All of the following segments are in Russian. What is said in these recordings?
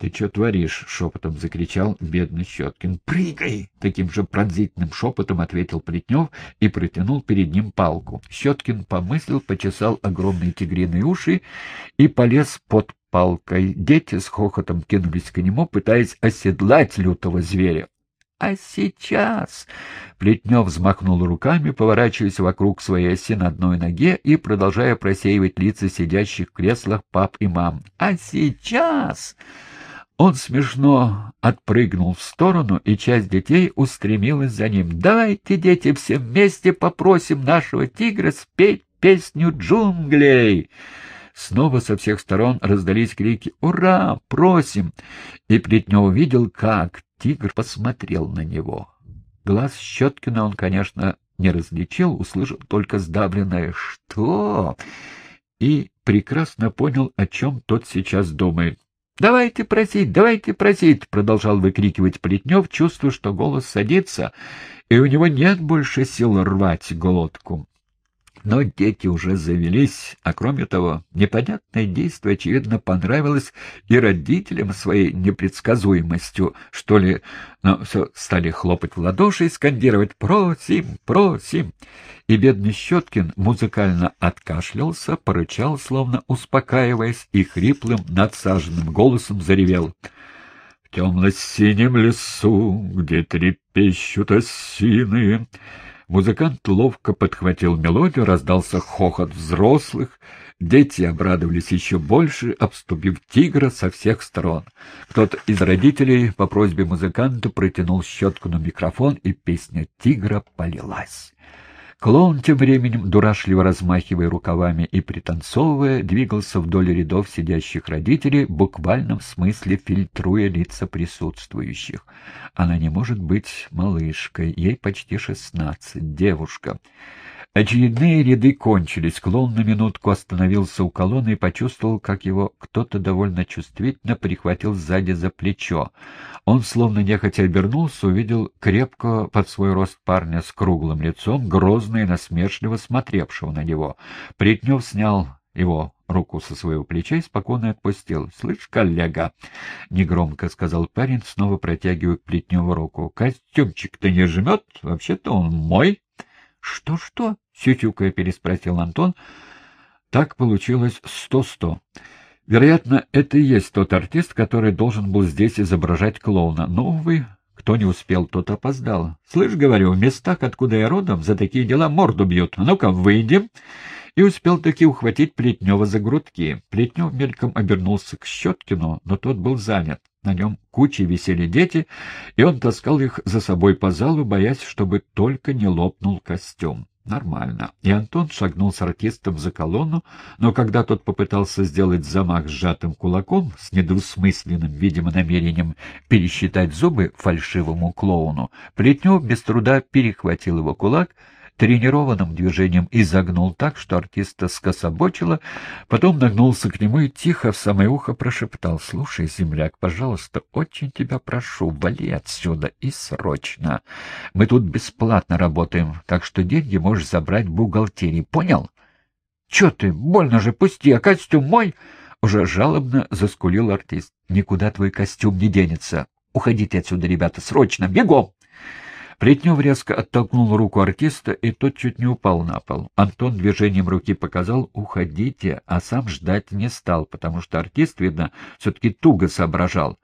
«Ты что творишь?» — шепотом закричал бедный Щеткин. «Прыгай!» — таким же пронзительным шепотом ответил Плетнев и протянул перед ним палку. Щеткин помыслил, почесал огромные тигриные уши и полез под палкой. Дети с хохотом кинулись к нему, пытаясь оседлать лютого зверя. А сейчас... Плетнев взмахнул руками, поворачиваясь вокруг своей оси на одной ноге и продолжая просеивать лица сидящих в креслах пап и мам. А сейчас... Он смешно отпрыгнул в сторону, и часть детей устремилась за ним. «Давайте, дети, все вместе попросим нашего тигра спеть песню джунглей!» Снова со всех сторон раздались крики «Ура! Просим!» И Плетнев увидел, как тигр посмотрел на него. Глаз Щеткина он, конечно, не различил, услышал только сдавленное «Что?» и прекрасно понял, о чем тот сейчас думает. «Давайте просить, давайте просить!» — продолжал выкрикивать Плетнев, чувствуя, что голос садится, и у него нет больше сил рвать глотку. Но дети уже завелись, а кроме того, непонятное действие, очевидно, понравилось и родителям своей непредсказуемостью, что ли, но все стали хлопать в ладоши и скандировать «Просим! Просим!» И бедный Щеткин музыкально откашлялся, порычал, словно успокаиваясь, и хриплым, надсаженным голосом заревел — в темно-синем лесу, где трепещут осины, Музыкант ловко подхватил мелодию, раздался хохот взрослых. Дети обрадовались еще больше, обступив тигра со всех сторон. Кто-то из родителей по просьбе музыканта протянул щетку на микрофон, и песня тигра полилась. Клоун тем временем, дурашливо размахивая рукавами и пританцовывая, двигался вдоль рядов сидящих родителей, в буквальном смысле фильтруя лица присутствующих. Она не может быть малышкой, ей почти шестнадцать, девушка. Очередные ряды кончились. Клоун на минутку остановился у колонны и почувствовал, как его кто-то довольно чувствительно прихватил сзади за плечо. Он, словно нехотя обернулся, увидел крепкого под свой рост парня с круглым лицом, грозно и насмешливо смотревшего на него. Плетнев снял его руку со своего плеча и спокойно отпустил. — Слышь, коллега, — негромко сказал парень, снова протягивая к Плетневу руку, — костюмчик-то не жмет? Вообще-то он мой. «Что, — Что-что? — сютюкая переспросил Антон. Так получилось сто-сто. Вероятно, это и есть тот артист, который должен был здесь изображать клоуна. Но, увы, кто не успел, тот опоздал. Слышь, говорю, в местах, откуда я родом, за такие дела морду бьют. Ну-ка, выйдем. И успел таки ухватить Плетнева за грудки. Плетнев мельком обернулся к Щеткину, но тот был занят. На нем кучей висели дети, и он таскал их за собой по залу, боясь, чтобы только не лопнул костюм. Нормально. И Антон шагнул с артистом за колонну, но когда тот попытался сделать замах сжатым кулаком с недвусмысленным, видимо, намерением пересчитать зубы фальшивому клоуну, Плетнев без труда перехватил его кулак — тренированным движением изогнул так, что артиста скособочило, потом нагнулся к нему и тихо в самое ухо прошептал. — Слушай, земляк, пожалуйста, очень тебя прошу, вали отсюда и срочно. Мы тут бесплатно работаем, так что деньги можешь забрать в бухгалтерии. Понял? — Че ты? Больно же, пусти, а костюм мой... Уже жалобно заскулил артист. — Никуда твой костюм не денется. Уходите отсюда, ребята, срочно, бегом! Плетнев резко оттолкнул руку артиста, и тот чуть не упал на пол. Антон движением руки показал «уходите», а сам ждать не стал, потому что артист, видно, все-таки туго соображал.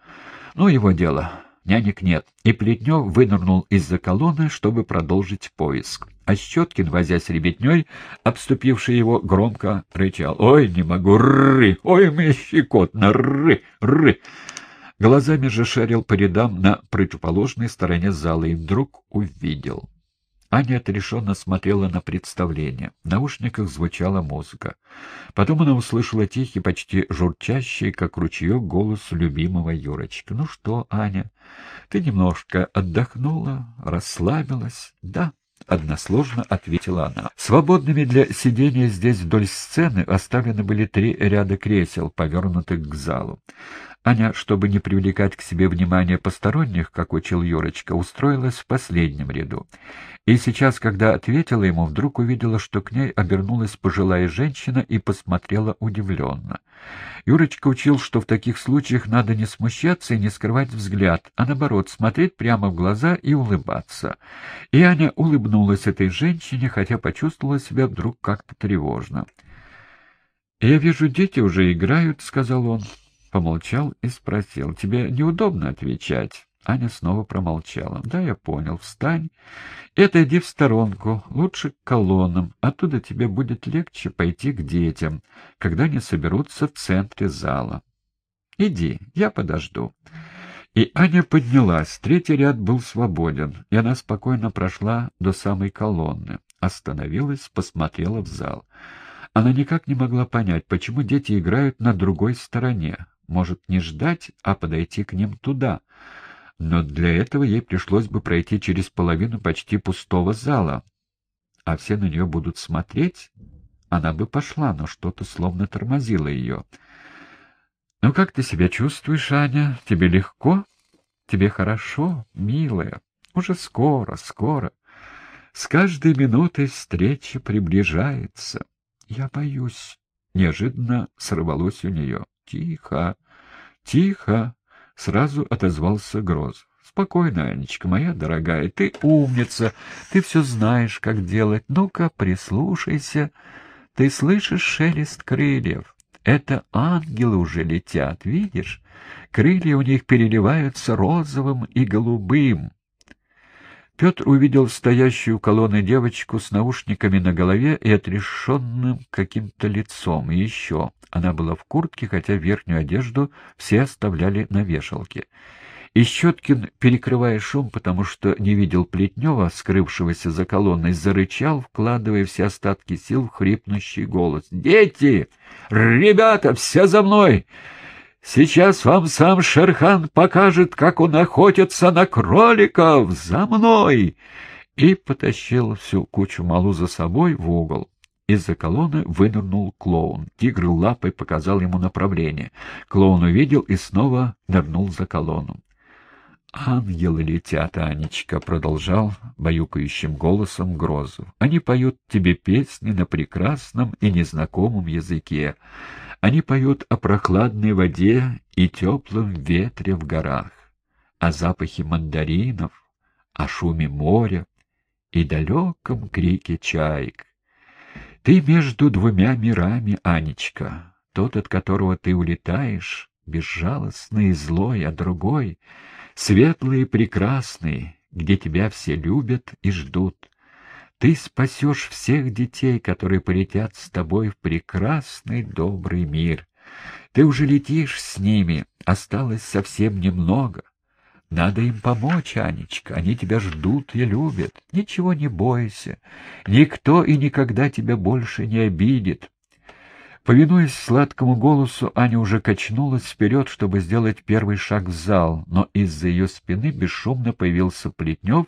Ну, его дело. Нянек нет. И Плетнев вынырнул из-за колонны, чтобы продолжить поиск. А Щеткин, возясь с ребятней, обступивший его, громко рычал. «Ой, не могу! Ры! Ой, мне щекотно! Ры! Ры!» Глазами же шарил по рядам на противоположной стороне зала и вдруг увидел. Аня отрешенно смотрела на представление. В наушниках звучала музыка. Потом она услышала тихий, почти журчащий, как ручеек, голос любимого Юрочки. — Ну что, Аня, ты немножко отдохнула, расслабилась? — Да. — односложно ответила она. Свободными для сидения здесь вдоль сцены оставлены были три ряда кресел, повернутых к залу. Аня, чтобы не привлекать к себе внимание посторонних, как учил Юрочка, устроилась в последнем ряду. И сейчас, когда ответила ему, вдруг увидела, что к ней обернулась пожилая женщина и посмотрела удивленно. Юрочка учил, что в таких случаях надо не смущаться и не скрывать взгляд, а наоборот, смотреть прямо в глаза и улыбаться. И Аня улыбнулась этой женщине, хотя почувствовала себя вдруг как-то тревожно. «Я вижу, дети уже играют», — сказал он помолчал и спросил. — Тебе неудобно отвечать? Аня снова промолчала. — Да, я понял. Встань и отойди в сторонку, лучше к колоннам. Оттуда тебе будет легче пойти к детям, когда они соберутся в центре зала. — Иди, я подожду. И Аня поднялась. Третий ряд был свободен, и она спокойно прошла до самой колонны. Остановилась, посмотрела в зал. Она никак не могла понять, почему дети играют на другой стороне. Может, не ждать, а подойти к ним туда. Но для этого ей пришлось бы пройти через половину почти пустого зала. А все на нее будут смотреть? Она бы пошла, но что-то словно тормозило ее. «Ну как ты себя чувствуешь, Аня? Тебе легко? Тебе хорошо, милая? Уже скоро, скоро. С каждой минутой встреча приближается. Я боюсь». Неожиданно сорвалось у нее. Тихо, тихо, сразу отозвался Гроз. Спокойно, Анечка моя дорогая, ты умница, ты все знаешь, как делать. Ну-ка, прислушайся. Ты слышишь шелест крыльев? Это ангелы уже летят, видишь? Крылья у них переливаются розовым и голубым. Петр увидел стоящую у колонны девочку с наушниками на голове и отрешенным каким-то лицом. И еще. Она была в куртке, хотя верхнюю одежду все оставляли на вешалке. И Щеткин, перекрывая шум, потому что не видел Плетнева, скрывшегося за колонной, зарычал, вкладывая все остатки сил в хрипнущий голос. «Дети! Ребята, все за мной! Сейчас вам сам Шерхан покажет, как он охотится на кроликов! За мной!» И потащил всю кучу малу за собой в угол. Из-за колонны вынырнул клоун. Тигр лапой показал ему направление. Клоун увидел и снова нырнул за колонну. «Ангелы летят, Анечка», — продолжал баюкающим голосом Грозу. «Они поют тебе песни на прекрасном и незнакомом языке. Они поют о прохладной воде и теплом ветре в горах, о запахе мандаринов, о шуме моря и далеком крике чаек. Ты между двумя мирами, Анечка, тот, от которого ты улетаешь, безжалостный и злой, а другой — светлый и прекрасный, где тебя все любят и ждут. Ты спасешь всех детей, которые полетят с тобой в прекрасный добрый мир. Ты уже летишь с ними, осталось совсем немного. Надо им помочь, Анечка, они тебя ждут и любят. Ничего не бойся, никто и никогда тебя больше не обидит. Повинуясь сладкому голосу, Аня уже качнулась вперед, чтобы сделать первый шаг в зал, но из-за ее спины бесшумно появился Плетнев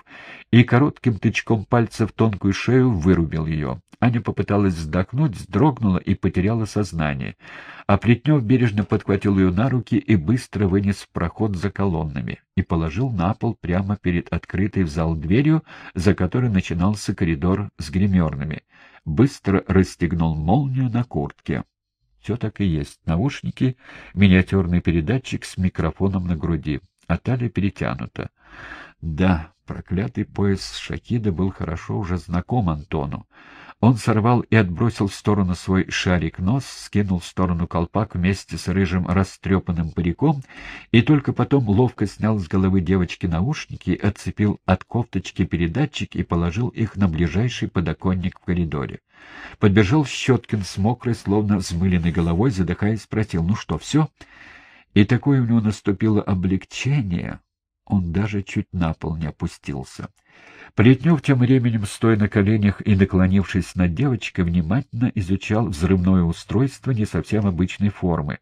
и коротким тычком пальца в тонкую шею вырубил ее. Аня попыталась вздохнуть, вздрогнула и потеряла сознание. А Плетнев бережно подхватил ее на руки и быстро вынес в проход за колоннами и положил на пол прямо перед открытой в зал дверью, за которой начинался коридор с гримерными быстро расстегнул молнию на куртке. Все так и есть. Наушники, миниатюрный передатчик с микрофоном на груди, а талия перетянута. Да, проклятый пояс Шакида был хорошо уже знаком Антону. Он сорвал и отбросил в сторону свой шарик-нос, скинул в сторону колпак вместе с рыжим растрепанным париком и только потом ловко снял с головы девочки наушники, отцепил от кофточки передатчик и положил их на ближайший подоконник в коридоре. Подбежал Щеткин с мокрой, словно взмыленной головой, задыхаясь, спросил, «Ну что, все?» И такое у него наступило облегчение, он даже чуть на пол не опустился. Плетнев тем временем, стоя на коленях и наклонившись над девочкой, внимательно изучал взрывное устройство не совсем обычной формы.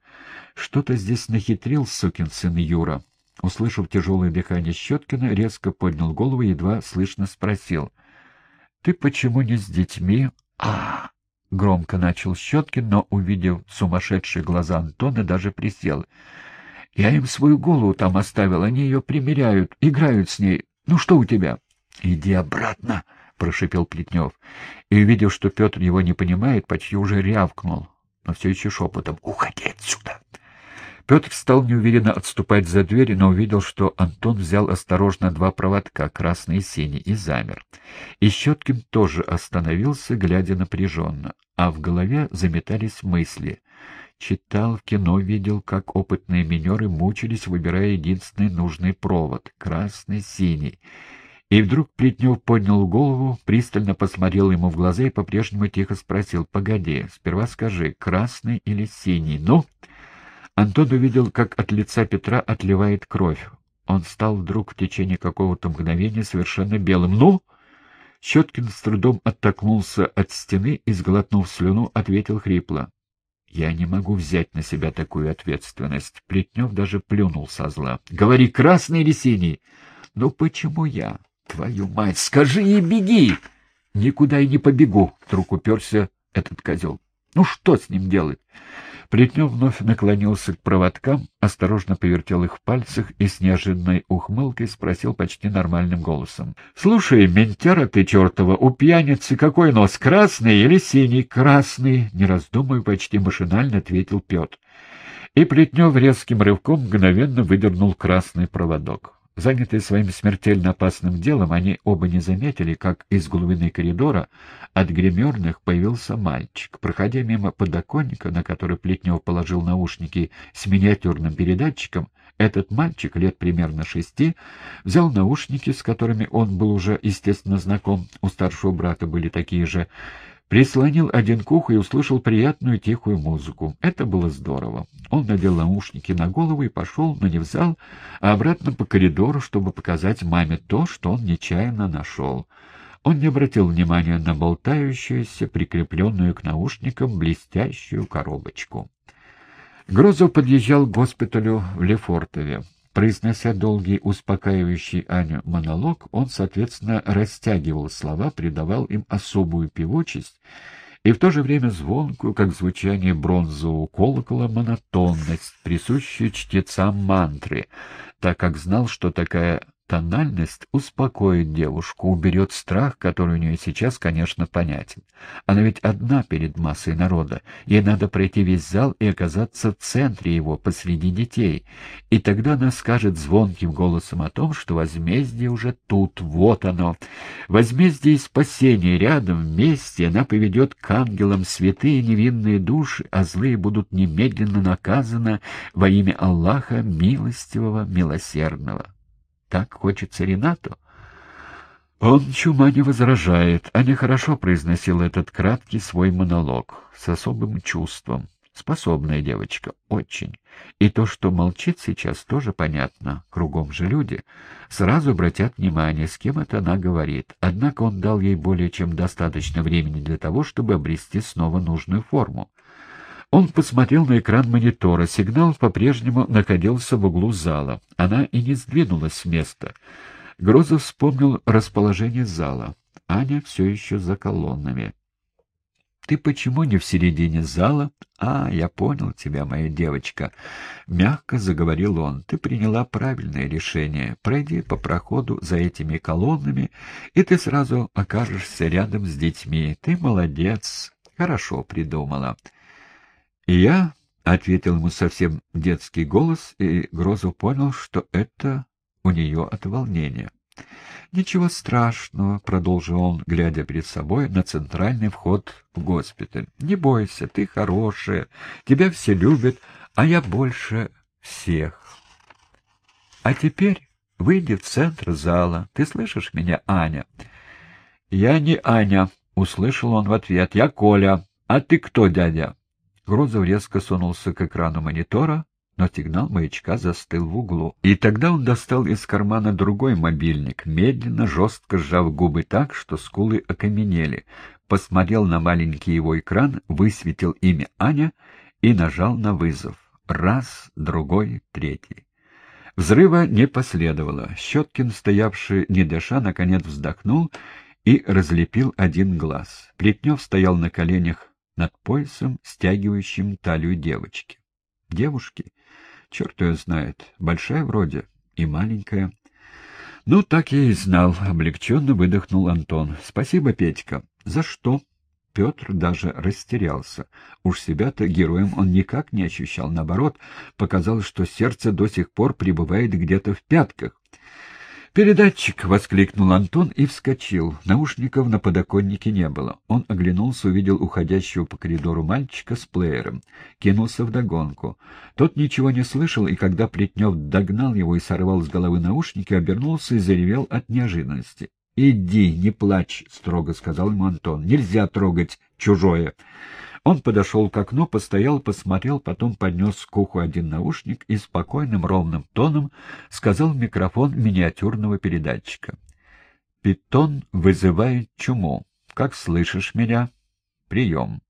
Что-то здесь нахитрил сукин сын Юра. Услышав тяжелое дыхание Щеткина, резко поднял голову и едва слышно спросил. — Ты почему не с детьми? а Громко начал Щеткин, но, увидев сумасшедшие глаза Антона, даже присел. Я им свою голову там оставил, они ее примеряют, играют с ней. Ну что у тебя? — Иди обратно, — прошипел Плетнев. И, увидев, что Петр его не понимает, почти уже рявкнул, но все еще шепотом. — Уходи отсюда! Петр стал неуверенно отступать за дверь, но увидел, что Антон взял осторожно два проводка, красный и синий, и замер. И Щеткин тоже остановился, глядя напряженно, а в голове заметались мысли. Читал, в кино видел, как опытные минеры мучились, выбирая единственный нужный провод — красный-синий. И вдруг Плетнев поднял голову, пристально посмотрел ему в глаза и по-прежнему тихо спросил, «Погоди, сперва скажи, красный или синий?» «Ну?» Антон увидел, как от лица Петра отливает кровь. Он стал вдруг в течение какого-то мгновения совершенно белым. «Ну?» Щеткин с трудом оттолкнулся от стены и, сглотнув слюну, ответил хрипло. «Я не могу взять на себя такую ответственность». Плетнев даже плюнул со зла. «Говори, красный или синий?» «Ну почему я? Твою мать, скажи и беги!» «Никуда и не побегу», — вдруг уперся этот козел. «Ну что с ним делать?» Плетнев вновь наклонился к проводкам, осторожно повертел их в пальцах и с неожиданной ухмылкой спросил почти нормальным голосом. — Слушай, ментяра ты чертова, у пьяницы какой нос, красный или синий? — Красный, — не раздумывая, почти машинально ответил Петр. И Плетнев резким рывком мгновенно выдернул красный проводок. Занятые своим смертельно опасным делом, они оба не заметили, как из глубины коридора от гримерных появился мальчик. Проходя мимо подоконника, на который Плетнев положил наушники с миниатюрным передатчиком, этот мальчик, лет примерно шести, взял наушники, с которыми он был уже, естественно, знаком, у старшего брата были такие же, Прислонил один к уху и услышал приятную тихую музыку. Это было здорово. Он надел наушники на голову и пошел, но не в зал, а обратно по коридору, чтобы показать маме то, что он нечаянно нашел. Он не обратил внимания на болтающуюся, прикрепленную к наушникам, блестящую коробочку. Грозов подъезжал к госпиталю в Лефортове. Произнося долгий, успокаивающий Аню монолог, он, соответственно, растягивал слова, придавал им особую певучесть и в то же время звонкую, как звучание бронзового колокола, монотонность, присущую чтецам мантры, так как знал, что такая Тональность успокоит девушку, уберет страх, который у нее сейчас, конечно, понятен. Она ведь одна перед массой народа. Ей надо пройти весь зал и оказаться в центре его, посреди детей. И тогда она скажет звонким голосом о том, что возмездие уже тут, вот оно. Возмездие и спасение рядом, вместе. Она поведет к ангелам святые невинные души, а злые будут немедленно наказаны во имя Аллаха, милостивого, милосердного. Так хочется Ренату. Он чума не возражает. Аня хорошо произносила этот краткий свой монолог, с особым чувством. Способная девочка, очень. И то, что молчит сейчас, тоже понятно. Кругом же люди. Сразу обратят внимание, с кем это она говорит. Однако он дал ей более чем достаточно времени для того, чтобы обрести снова нужную форму. Он посмотрел на экран монитора. Сигнал по-прежнему находился в углу зала. Она и не сдвинулась с места. Грозов вспомнил расположение зала. Аня все еще за колоннами. «Ты почему не в середине зала?» «А, я понял тебя, моя девочка», — мягко заговорил он. «Ты приняла правильное решение. Пройди по проходу за этими колоннами, и ты сразу окажешься рядом с детьми. Ты молодец, хорошо придумала». И я ответил ему совсем детский голос, и Грозов понял, что это у нее от волнения. «Ничего страшного», — продолжил он, глядя перед собой на центральный вход в госпиталь. «Не бойся, ты хорошая, тебя все любят, а я больше всех. А теперь выйди в центр зала. Ты слышишь меня, Аня?» «Я не Аня», — услышал он в ответ. «Я Коля. А ты кто, дядя?» Грозов резко сунулся к экрану монитора, но сигнал маячка застыл в углу. И тогда он достал из кармана другой мобильник, медленно, жестко сжав губы так, что скулы окаменели, посмотрел на маленький его экран, высветил имя Аня и нажал на вызов. Раз, другой, третий. Взрыва не последовало. Щеткин, стоявший не дыша, наконец вздохнул и разлепил один глаз. Плетнев стоял на коленях над поясом, стягивающим талию девочки. Девушки? Черт ее знает. Большая вроде и маленькая. Ну, так я и знал. Облегченно выдохнул Антон. Спасибо, Петька. За что? Петр даже растерялся. Уж себя-то героем он никак не ощущал. Наоборот, показалось, что сердце до сих пор пребывает где-то в пятках. «Передатчик!» — воскликнул Антон и вскочил. Наушников на подоконнике не было. Он оглянулся, увидел уходящего по коридору мальчика с плеером. Кинулся вдогонку. Тот ничего не слышал, и когда Плетнев догнал его и сорвал с головы наушники, обернулся и заревел от неожиданности. «Иди, не плачь!» — строго сказал ему Антон. «Нельзя трогать чужое!» Он подошел к окну, постоял, посмотрел, потом поднес к уху один наушник и спокойным ровным тоном сказал в микрофон миниатюрного передатчика. «Питон вызывает чуму. Как слышишь меня? Прием».